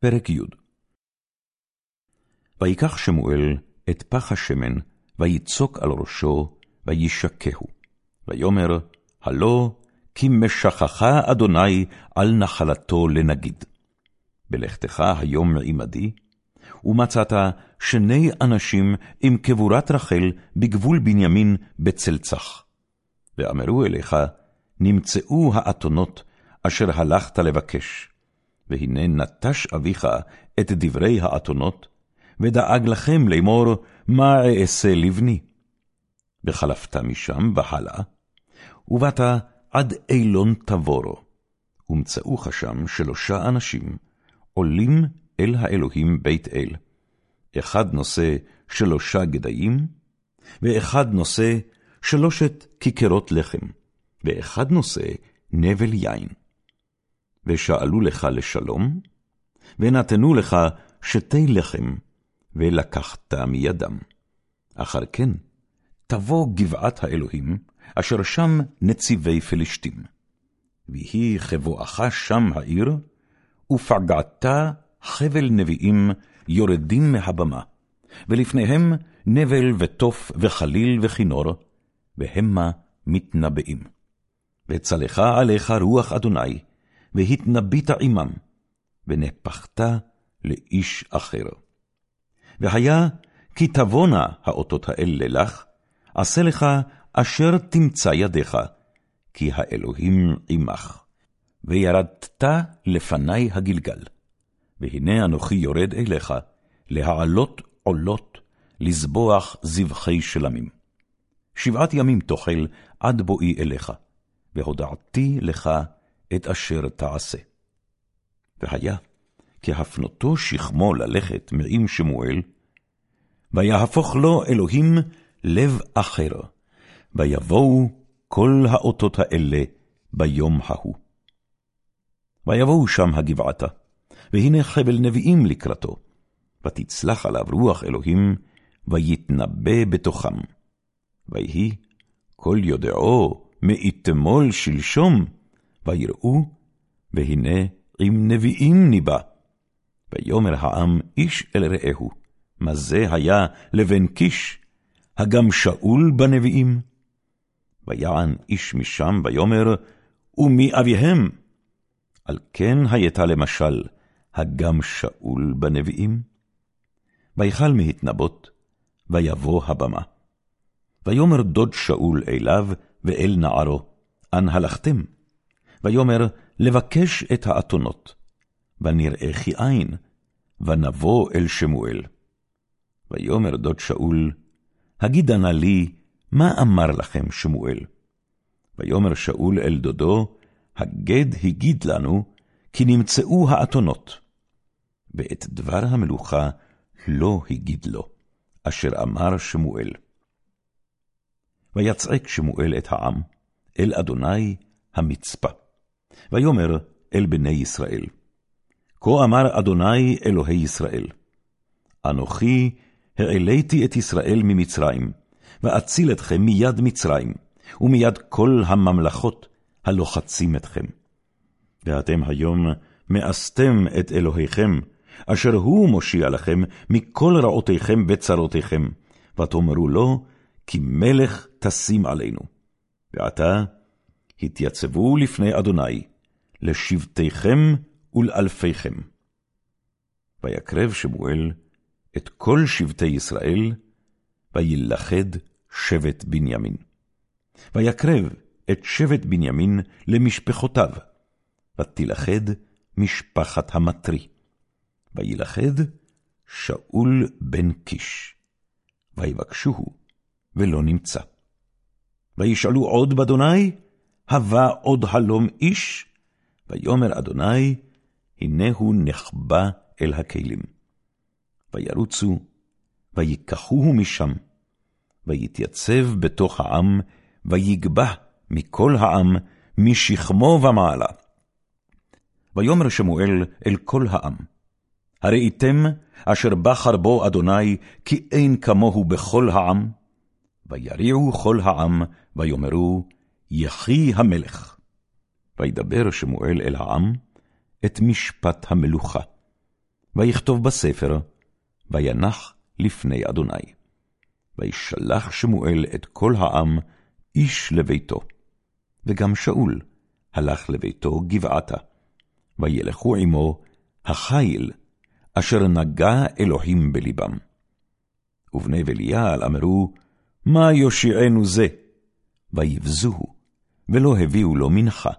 פרק י' ויקח שמואל את פח השמן, ויצוק על ראשו, וישקהו. ויאמר, הלא, כי משכך אדוני על נחלתו לנגיד. בלכתך היום עמדי, ומצאת שני אנשים עם קבורת רחל בגבול בנימין בצלצח. ואמרו אליך, נמצאו האתונות אשר הלכת לבקש. והנה נטש אביך את דברי האתונות, ודאג לכם לאמור, מה אעשה לבני? וחלפת משם והלאה, ובאת עד אילון תבורו, ומצאוך שם שלושה אנשים, עולים אל האלוהים בית אל. אחד נושא שלושה גדיים, ואחד נושא שלושת כיכרות לחם, ואחד נושא נבל יין. ושאלו לך לשלום, ונתנו לך שתי לחם, ולקחת מידם. אחר כן, תבוא גבעת האלוהים, אשר שם נציבי פלשתים. ויהי כבואך שם העיר, ופגעת חבל נביאים יורדים מהבמה, ולפניהם נבל ותוף וחליל וכינור, והמה מתנבאים. וצלחה עליך רוח אדוני, והתנבאת עמם, ונהפכת לאיש אחר. והיה כי תבואנה האותות האלה לך, עשה לך אשר תמצא ידיך, כי האלוהים עמך. וירדת לפני הגלגל. והנה אנוכי יורד אליך, להעלות עולות, לזבוח זבחי שלמים. שבעת ימים תאכל עד בואי אליך, והודעתי לך את אשר תעשה. והיה, כהפנותו שכמו ללכת מעם שמואל, ויהפוך לו אלוהים לב אחר, ויבואו כל האותות האלה ביום ההוא. ויבואו שם הגבעתה, והנה חבל נביאים לקראתו, ותצלח עליו רוח אלוהים, ויתנבא בתוכם. ויהי כל יודעו מאתמול שלשום, ויראו, והנה עם נביאים ניבא. ויאמר העם איש אל רעהו, מה זה היה לבן קיש, הגם שאול בנביאים? ויען איש משם, ויאמר, ומי אביהם? על כן הייתה למשל, הגם שאול בנביאים? ויכל מהתנבות, ויבוא הבמה. ויאמר דוד שאול אליו ואל נערו, אן הלכתם? ויאמר, לבקש את האתונות. ונראה כי אין, ונבוא אל שמואל. ויאמר דוד שאול, הגידה נא לי, מה אמר לכם שמואל? ויאמר שאול אל דודו, הגד הגיד לנו, כי נמצאו האתונות. ואת דבר המלוכה לא הגיד לו, אשר אמר שמואל. ויצעק שמואל את העם, אל אדוני המצפה. ויאמר אל בני ישראל, כה אמר אדוני אלוהי ישראל, אנוכי העליתי את ישראל ממצרים, ואציל אתכם מיד מצרים, ומיד כל הממלכות הלוחצים אתכם. ואתם היום מאסתם את אלוהיכם, אשר הוא מושיע לכם מכל רעותיכם וצרותיכם, ותאמרו לו, כי מלך תשים עלינו. ועתה, התייצבו לפני אדוני, לשבטיכם ולאלפיכם. ויקרב שמואל את כל שבטי ישראל, וילכד שבט בנימין. ויקרב את שבט בנימין למשפחותיו, ותילכד משפחת המטרי. וילכד שאול בן קיש. ויבקשוהו, ולא נמצא. וישאלו עוד באדוני, הבא עוד הלום איש? ויאמר אדוני, הנה הוא נחבא אל הכלים. וירוצו, ויקחוהו משם, ויתייצב בתוך העם, ויגבע מכל העם, משכמו ומעלה. ויאמר שמואל אל כל העם, הראיתם אשר בחר בו אדוני, כי אין כמוהו בכל העם? ויריעו כל העם, ויאמרו, יחי המלך. וידבר שמואל אל העם את משפט המלוכה. ויכתוב בספר, וינח לפני אדוני. וישלח שמואל את כל העם, איש לביתו. וגם שאול הלך לביתו גבעתה. וילכו עמו החיל, אשר נגע אלוהים בלבם. ובני בליעל אמרו, מה יושיענו זה? ויבזוהו, ולא הביאו לו מנחה.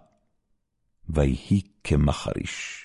ויהי כמחריש.